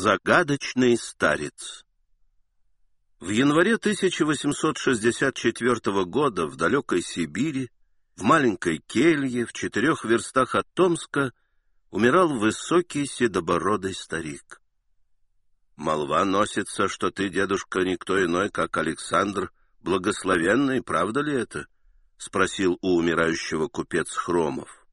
Загадочный старец В январе 1864 года в далекой Сибири, в маленькой келье в четырех верстах от Томска, умирал высокий седобородый старик. Молва носится, что ты, дедушка, никто иной, как Александр Благословенный, правда ли это? — спросил у умирающего купец Хромов.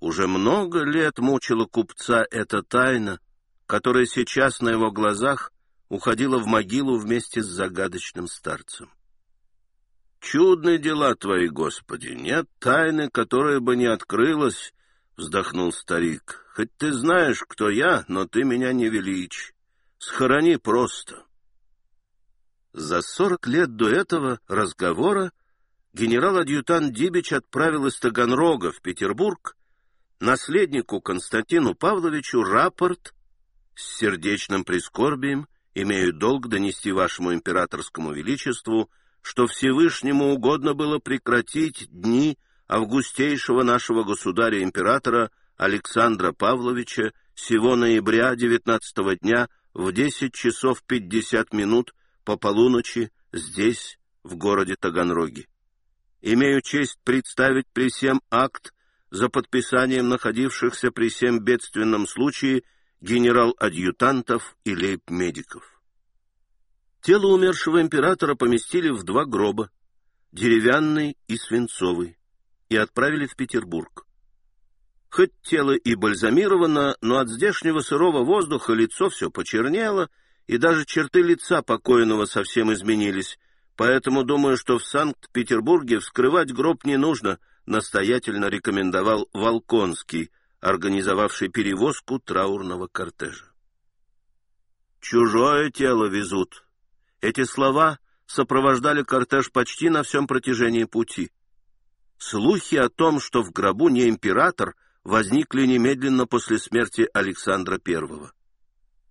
Уже много лет мучила купца эта тайна, которая сейчас на его глазах уходила в могилу вместе с загадочным старцем. «Чудные дела твои, Господи! Нет тайны, которая бы не открылась!» — вздохнул старик. «Хоть ты знаешь, кто я, но ты меня не величь. Схорони просто». За сорок лет до этого разговора генерал-адъютант Дибич отправил из Таганрога в Петербург наследнику Константину Павловичу рапорт с сердечным прискорбием, имею долг донести вашему императорскому величеству, что Всевышнему угодно было прекратить дни августейшего нашего государя-императора Александра Павловича сего ноября 19 дня в 10 часов 50 минут по полуночи здесь, в городе Таганроге. Имею честь представить при всем акт за подписанием находившихся при всем бедственном случае генерал-адъютантов и лейб-медиков. Тело умершего императора поместили в два гроба, деревянный и свинцовый, и отправили в Петербург. Хоть тело и бальзамировано, но от здешнего сырого воздуха лицо все почернело, и даже черты лица покойного совсем изменились, поэтому думаю, что в Санкт-Петербурге вскрывать гроб не нужно, настоятельно рекомендовал Волконский, организовавший перевозку траурного кортежа. «Чужое тело везут». Эти слова сопровождали кортеж почти на всем протяжении пути. Слухи о том, что в гробу не император, возникли немедленно после смерти Александра I.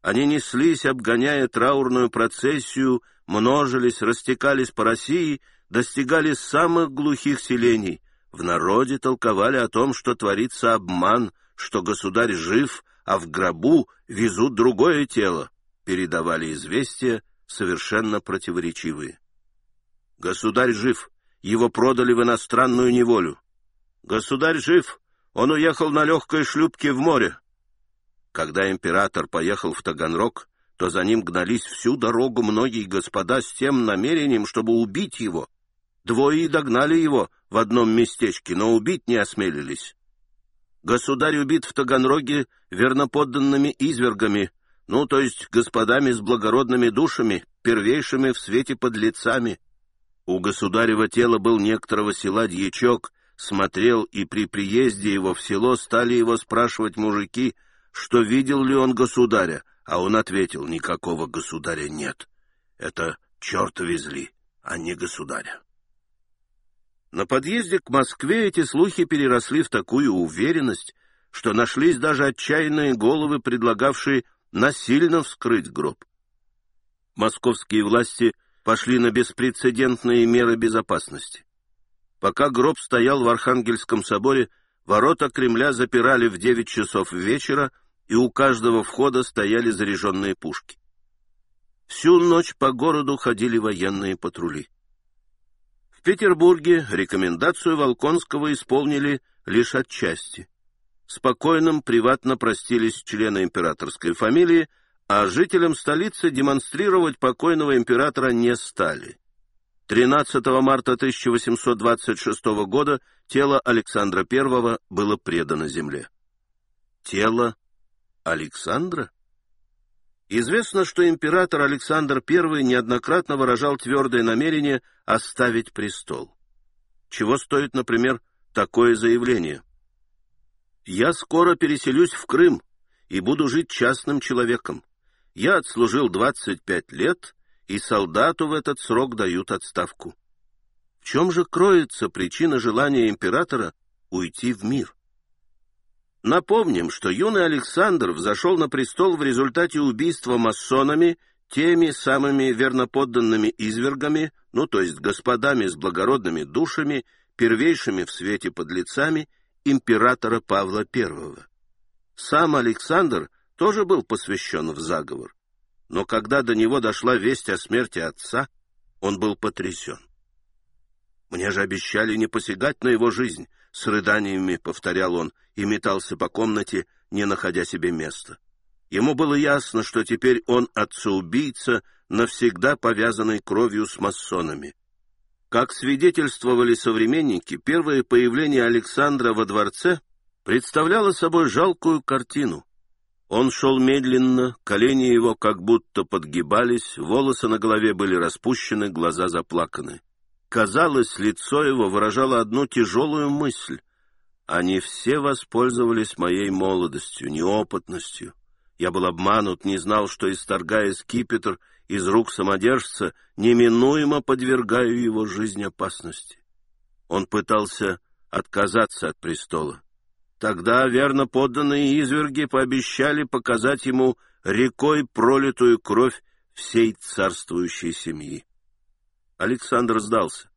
Они неслись, обгоняя траурную процессию, множились, растекались по России, достигали самых глухих селений. В народе толковали о том, что творится обман, что государь жив, а в гробу везут другое тело. Передавали известия, совершенно противоречивые. Государь жив, его продали в иностранную неволю. Государь жив, он уехал на легкой шлюпке в море. Когда император поехал в Таганрог, то за ним гнались всю дорогу многие господа с тем намерением, чтобы убить его. Двое догнали его в одном местечке, но убить не осмелились. Государь убит в Таганроге верноподданными извергами, ну, то есть господами с благородными душами, первейшими в свете подлецами. У государева тела был некоторого села дьячок, смотрел, и при приезде его в село стали его спрашивать мужики — что видел ли он государя, а он ответил, никакого государя нет. Это черта везли, а не государя. На подъезде к Москве эти слухи переросли в такую уверенность, что нашлись даже отчаянные головы, предлагавшие насильно вскрыть гроб. Московские власти пошли на беспрецедентные меры безопасности. Пока гроб стоял в Архангельском соборе, Ворота Кремля запирали в девять часов вечера, и у каждого входа стояли заряженные пушки. Всю ночь по городу ходили военные патрули. В Петербурге рекомендацию Волконского исполнили лишь отчасти. Спокойным приватно простились члены императорской фамилии, а жителям столицы демонстрировать покойного императора не стали. 13 марта 1826 года тело Александра I было предано земле. Тело Александра? Известно, что император Александр I неоднократно выражал твердое намерение оставить престол. Чего стоит, например, такое заявление? «Я скоро переселюсь в Крым и буду жить частным человеком. Я отслужил 25 лет и солдату в этот срок дают отставку. В чем же кроется причина желания императора уйти в мир? Напомним, что юный Александр взошел на престол в результате убийства масонами теми самыми верноподданными извергами, ну то есть господами с благородными душами, первейшими в свете подлецами императора Павла I. Сам Александр тоже был посвящен в заговор. Но когда до него дошла весть о смерти отца, он был потрясен. «Мне же обещали не посягать на его жизнь», — с рыданиями повторял он и метался по комнате, не находя себе места. Ему было ясно, что теперь он отца-убийца, навсегда повязанный кровью с масонами. Как свидетельствовали современники, первое появление Александра во дворце представляло собой жалкую картину. Он шел медленно, колени его как будто подгибались, волосы на голове были распущены, глаза заплаканы. Казалось, лицо его выражало одну тяжелую мысль. Они все воспользовались моей молодостью, неопытностью. Я был обманут, не знал, что, исторгая скипетр из рук самодержца, неминуемо подвергаю его жизни опасности. Он пытался отказаться от престола. Тогда верно подданные изверги пообещали показать ему рекой пролитую кровь всей царствующей семьи. Александр сдался.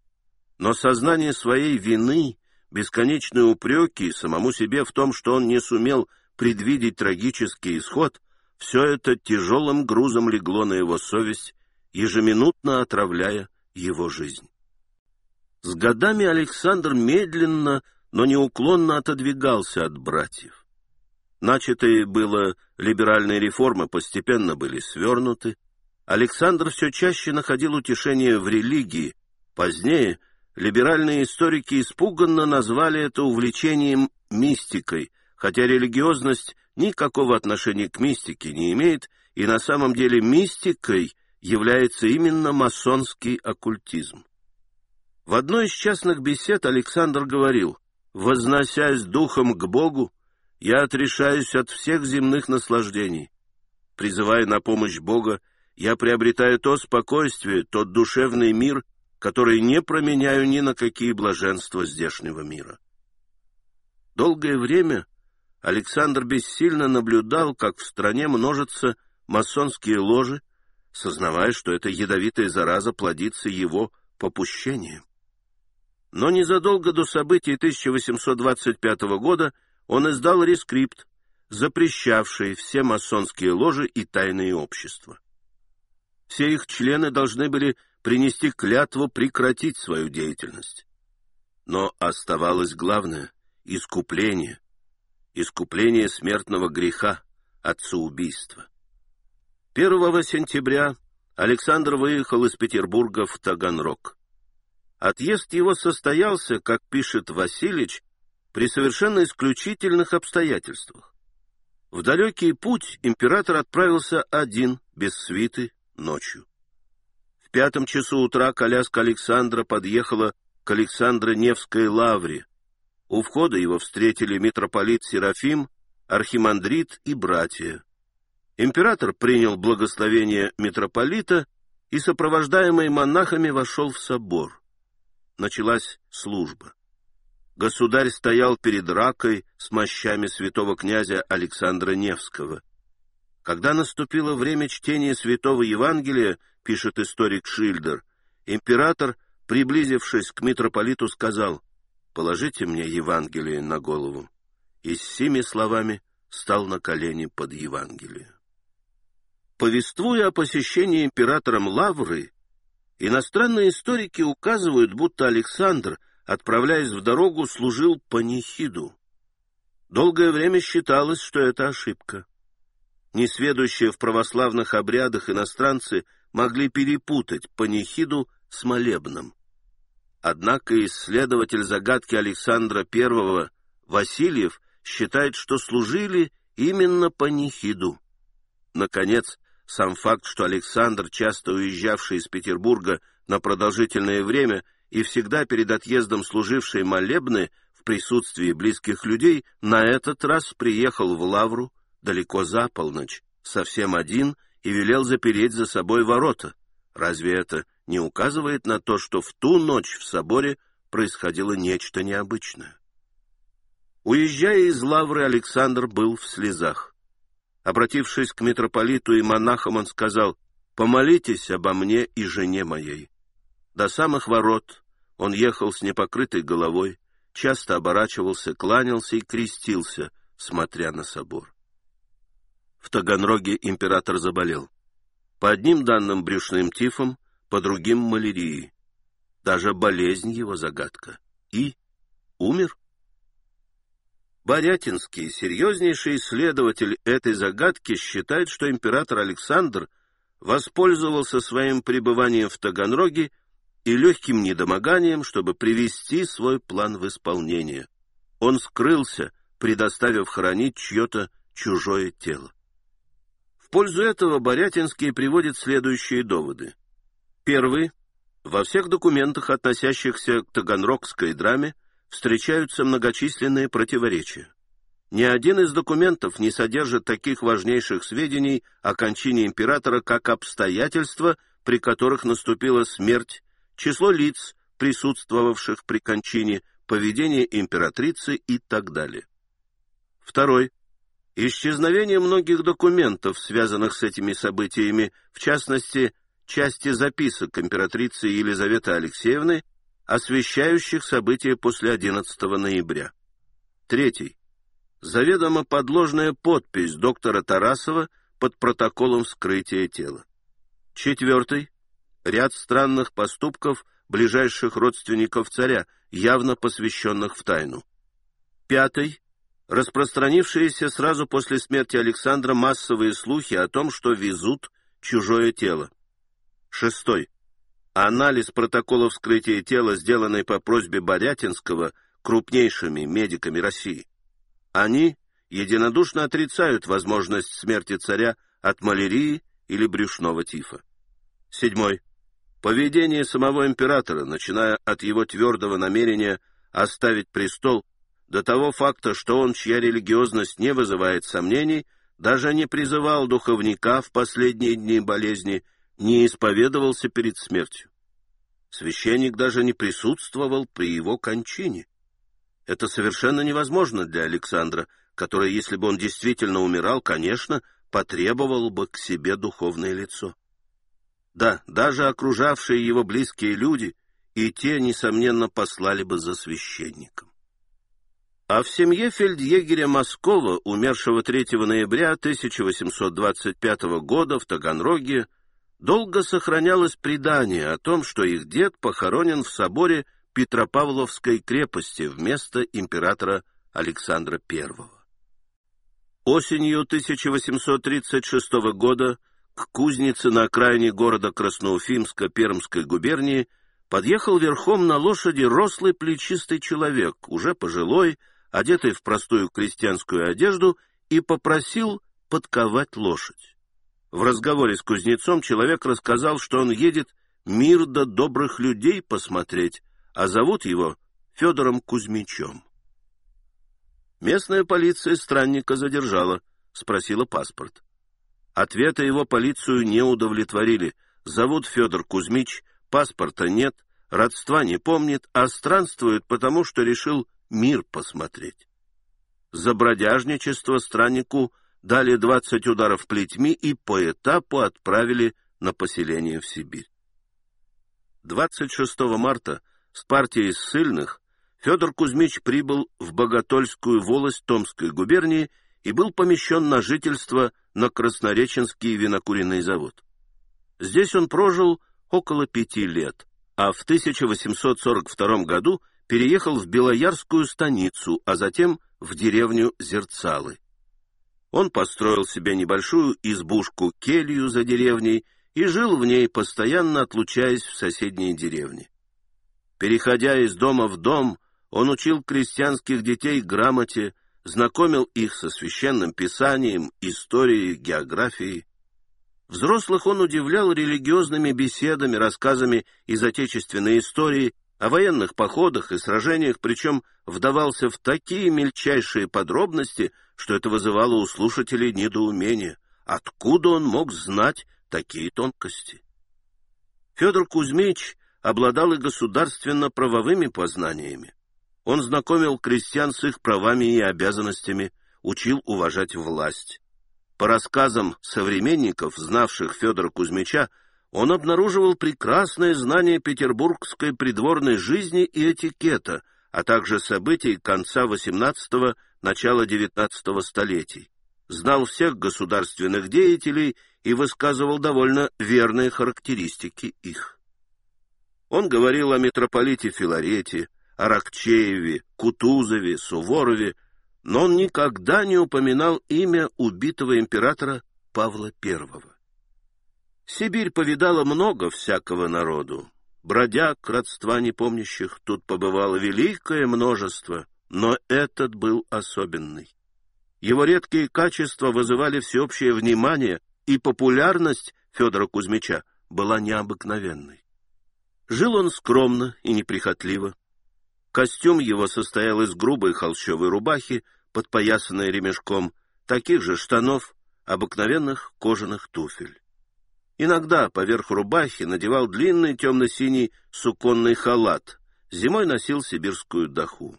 Но сознание своей вины, бесконечные упреки самому себе в том, что он не сумел предвидеть трагический исход, все это тяжелым грузом легло на его совесть, ежеминутно отравляя его жизнь. С годами Александр медленно, но неуклонно отодвигался от братьев. Начатые было либеральные реформы постепенно были свернуты. Александр все чаще находил утешение в религии. Позднее либеральные историки испуганно назвали это увлечением мистикой, хотя религиозность никакого отношения к мистике не имеет, и на самом деле мистикой является именно масонский оккультизм. В одной из частных бесед Александр говорил, «Возносясь духом к Богу, я отрешаюсь от всех земных наслаждений. Призывая на помощь Бога, я приобретаю то спокойствие, тот душевный мир, который не променяю ни на какие блаженства здешнего мира». Долгое время Александр бессильно наблюдал, как в стране множатся масонские ложи, сознавая, что эта ядовитая зараза плодится его попущением. Но незадолго до событий 1825 года он издал рескрипт, запрещавший все масонские ложи и тайные общества. Все их члены должны были принести клятву прекратить свою деятельность. Но оставалось главное — искупление, искупление смертного греха, отцеубийства. 1 сентября Александр выехал из Петербурга в Таганрог. Отъезд его состоялся, как пишет Васильевич, при совершенно исключительных обстоятельствах. В далекий путь император отправился один, без свиты, ночью. В пятом часу утра коляска Александра подъехала к Александро-Невской лавре, у входа его встретили митрополит Серафим, архимандрит и братья. Император принял благословение митрополита и, сопровождаемый монахами, вошел в собор. Началась служба. Государь стоял перед ракой с мощами святого князя Александра Невского. Когда наступило время чтения святого Евангелия, пишет историк Шильдер, император, приблизившись к митрополиту, сказал — положите мне Евангелие на голову. И с сими словами стал на колени под Евангелие. Повествуя о посещении императором Лавры, иностранные историки указывают, будто Александр, отправляясь в дорогу, служил панихиду. Долгое время считалось, что это ошибка. Несведущие в православных обрядах иностранцы могли перепутать панихиду с молебном. Однако исследователь загадки Александра I Васильев считает, что служили именно по Нихиду. Наконец, сам факт, что Александр, часто уезжавший из Петербурга на продолжительное время и всегда перед отъездом служивший молебны в присутствии близких людей, на этот раз приехал в Лавру далеко за полночь, совсем один, и велел запереть за собой ворота. Разве это не указывает на то, что в ту ночь в соборе происходило нечто необычное. Уезжая из Лавры, Александр был в слезах. Обратившись к митрополиту и монахам, он сказал, «Помолитесь обо мне и жене моей». До самых ворот он ехал с непокрытой головой, часто оборачивался, кланялся и крестился, смотря на собор. В Таганроге император заболел. По одним данным брюшным тифом, по другим малярией. Даже болезнь его загадка. И умер? Борятинский, серьезнейший исследователь этой загадки, считает, что император Александр воспользовался своим пребыванием в Таганроге и легким недомоганием, чтобы привести свой план в исполнение. Он скрылся, предоставив хранить чье-то чужое тело. Пользу этого Борятинский приводит следующие доводы. Первый. Во всех документах, относящихся к таганрогской драме, встречаются многочисленные противоречия. Ни один из документов не содержит таких важнейших сведений о кончине императора, как обстоятельства, при которых наступила смерть число лиц, присутствовавших при кончине, поведение императрицы и так далее. Второй. Исчезновение многих документов, связанных с этими событиями, в частности, части записок императрицы Елизаветы Алексеевны, освещающих события после 11 ноября. Третий. Заведомо подложная подпись доктора Тарасова под протоколом вскрытия тела. Четвертый ряд странных поступков ближайших родственников царя, явно посвященных в тайну. Пятый — распространившиеся сразу после смерти Александра массовые слухи о том, что везут чужое тело. Шестой. Анализ протокола вскрытия тела, сделанный по просьбе Борятинского крупнейшими медиками России. Они единодушно отрицают возможность смерти царя от малярии или брюшного тифа. Седьмой. Поведение самого императора, начиная от его твердого намерения оставить престол, до того факта, что он, чья религиозность не вызывает сомнений, даже не призывал духовника в последние дни болезни, не исповедовался перед смертью. Священник даже не присутствовал при его кончине. Это совершенно невозможно для Александра, который, если бы он действительно умирал, конечно, потребовал бы к себе духовное лицо. Да, даже окружавшие его близкие люди, и те, несомненно, послали бы за священником. А в семье фельдъегеря Москова, умершего 3 ноября 1825 года в Таганроге, долго сохранялось предание о том, что их дед похоронен в соборе Петропавловской крепости вместо императора Александра I. Осенью 1836 года к кузнице на окраине города Красноуфимска Пермской губернии подъехал верхом на лошади рослый плечистый человек, уже пожилой, одетый в простую крестьянскую одежду, и попросил подковать лошадь. В разговоре с кузнецом человек рассказал, что он едет мир до добрых людей посмотреть, а зовут его Федором Кузьмичем. Местная полиция странника задержала, спросила паспорт. Ответа его полицию не удовлетворили. Зовут Федор Кузьмич, паспорта нет, родства не помнит, а странствует потому, что решил мир посмотреть. За бродяжничество страннику дали двадцать ударов плетьми и по этапу отправили на поселение в Сибирь. 26 марта с партией ссыльных Федор Кузьмич прибыл в Боготольскую волость Томской губернии и был помещен на жительство на Краснореченский винокуренный завод. Здесь он прожил около пяти лет, а в 1842 году переехал в Белоярскую станицу, а затем в деревню Зерцалы. Он построил себе небольшую избушку-келью за деревней и жил в ней, постоянно отлучаясь в соседние деревни. Переходя из дома в дом, он учил крестьянских детей грамоте, знакомил их со священным писанием, историей, географией. Взрослых он удивлял религиозными беседами, рассказами из отечественной истории, о военных походах и сражениях, причем вдавался в такие мельчайшие подробности, что это вызывало у слушателей недоумение. Откуда он мог знать такие тонкости? Федор Кузьмич обладал и государственно-правовыми познаниями. Он знакомил крестьян с их правами и обязанностями, учил уважать власть. По рассказам современников, знавших Федора Кузьмича, он обнаруживал прекрасное знание петербургской придворной жизни и этикета, а также событий конца XVIII – начала XIX столетий. знал всех государственных деятелей и высказывал довольно верные характеристики их. Он говорил о митрополите Филарете, Аракчееве, Кутузове, Суворове, но он никогда не упоминал имя убитого императора Павла I. Сибирь повидала много всякого народу. Бродяг, родства непомнящих, тут побывало великое множество, но этот был особенный. Его редкие качества вызывали всеобщее внимание, и популярность Федора Кузьмича была необыкновенной. Жил он скромно и неприхотливо. Костюм его состоял из грубой холщовой рубахи, подпоясанной ремешком, таких же штанов, обыкновенных кожаных туфель. Иногда поверх рубахи надевал длинный темно-синий суконный халат, зимой носил сибирскую даху.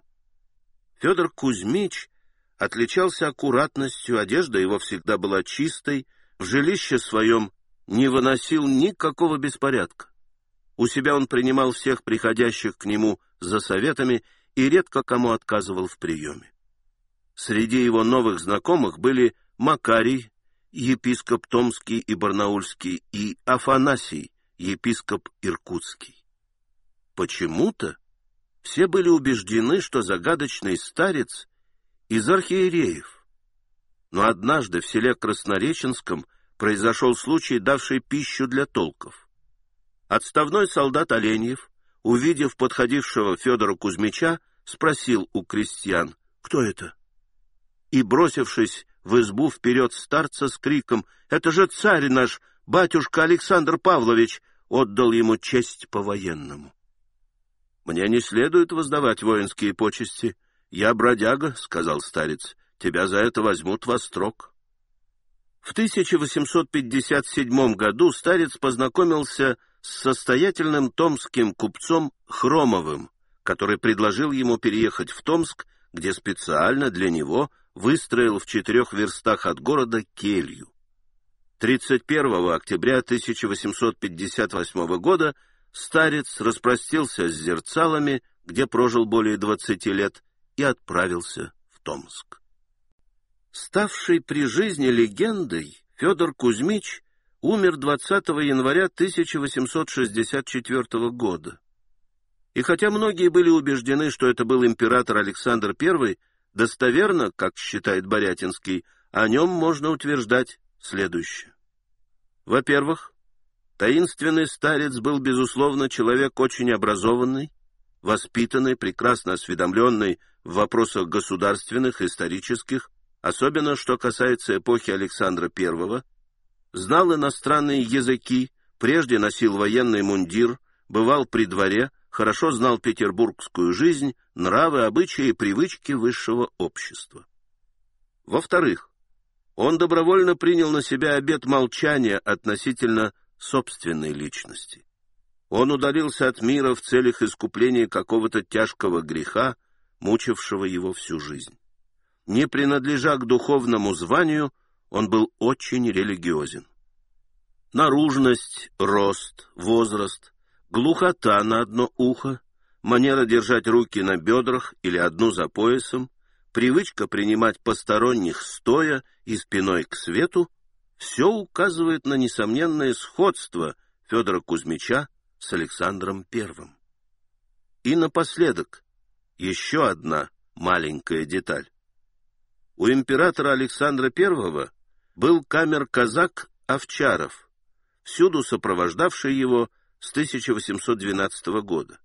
Федор Кузьмич отличался аккуратностью, одежда его всегда была чистой, в жилище своем не выносил никакого беспорядка. У себя он принимал всех приходящих к нему за советами и редко кому отказывал в приеме. Среди его новых знакомых были Макарий, епископ Томский и Барнаульский, и Афанасий, епископ Иркутский. Почему-то все были убеждены, что загадочный старец из архиереев. Но однажды в селе Краснореченском произошел случай, давший пищу для толков. Отставной солдат Оленьев, увидев подходившего Федора Кузьмича, спросил у крестьян, кто это? И, бросившись в избу вперед старца с криком «Это же царь наш, батюшка Александр Павлович!» отдал ему честь по-военному. «Мне не следует воздавать воинские почести. Я бродяга», — сказал старец, — «тебя за это возьмут во строк». В 1857 году старец познакомился с состоятельным томским купцом Хромовым, который предложил ему переехать в Томск, где специально для него выстроил в четырех верстах от города келью. 31 октября 1858 года старец распростился с зерцалами, где прожил более 20 лет, и отправился в Томск. Ставший при жизни легендой, Федор Кузьмич умер 20 января 1864 года. И хотя многие были убеждены, что это был император Александр I, достоверно, как считает Борятинский, о нем можно утверждать следующее. Во-первых, таинственный старец был, безусловно, человек очень образованный, воспитанный, прекрасно осведомленный в вопросах государственных, исторических, особенно что касается эпохи Александра I, знал иностранные языки, прежде носил военный мундир, бывал при дворе, хорошо знал петербургскую жизнь, нравы, обычаи и привычки высшего общества. Во-вторых, он добровольно принял на себя обет молчания относительно собственной личности. Он удалился от мира в целях искупления какого-то тяжкого греха, мучившего его всю жизнь. Не принадлежа к духовному званию, он был очень религиозен. Наружность, рост, возраст, глухота на одно ухо, манера держать руки на бедрах или одну за поясом, привычка принимать посторонних стоя и спиной к свету — все указывает на несомненное сходство Федора Кузьмича с Александром Первым. И напоследок еще одна маленькая деталь. У императора Александра I был камер-казак Овчаров, всюду сопровождавший его с 1812 года.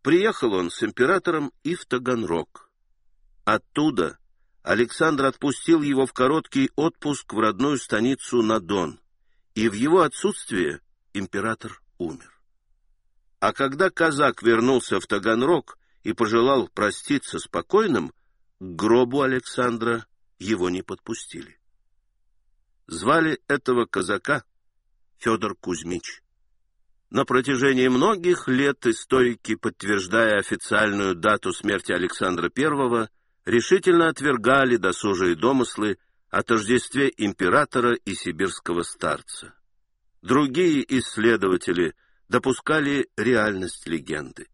Приехал он с императором и в Таганрог. Оттуда Александр отпустил его в короткий отпуск в родную станицу на Дон, и в его отсутствие император умер. А когда казак вернулся в Таганрог и пожелал проститься с покойным, к гробу Александра его не подпустили. Звали этого казака Федор Кузьмич. На протяжении многих лет историки, подтверждая официальную дату смерти Александра I, решительно отвергали досужие домыслы о тождестве императора и сибирского старца. Другие исследователи допускали реальность легенды.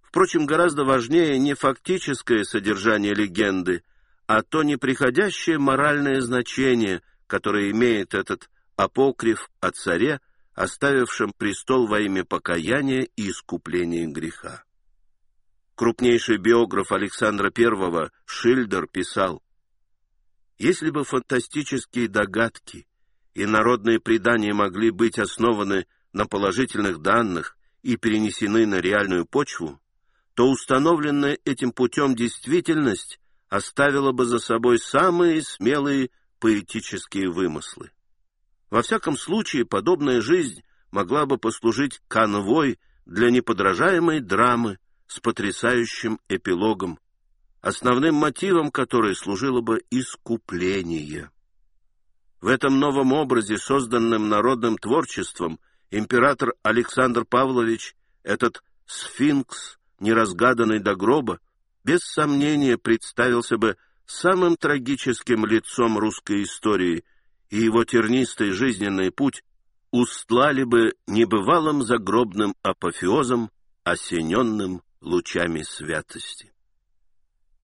Впрочем, гораздо важнее не фактическое содержание легенды, а то неприходящее моральное значение, которое имеет этот апокриф о царе, оставившем престол во имя покаяния и искупления греха. Крупнейший биограф Александра I Шильдер писал, «Если бы фантастические догадки и народные предания могли быть основаны на положительных данных и перенесены на реальную почву, то установленная этим путем действительность оставила бы за собой самые смелые поэтические вымыслы. Во всяком случае, подобная жизнь могла бы послужить конвой для неподражаемой драмы с потрясающим эпилогом, основным мотивом которой служило бы искупление. В этом новом образе, созданном народным творчеством, император Александр Павлович, этот сфинкс, неразгаданный до гроба, без сомнения представился бы самым трагическим лицом русской истории, и его тернистый жизненный путь устлали бы небывалым загробным апофеозом, осененным лучами святости.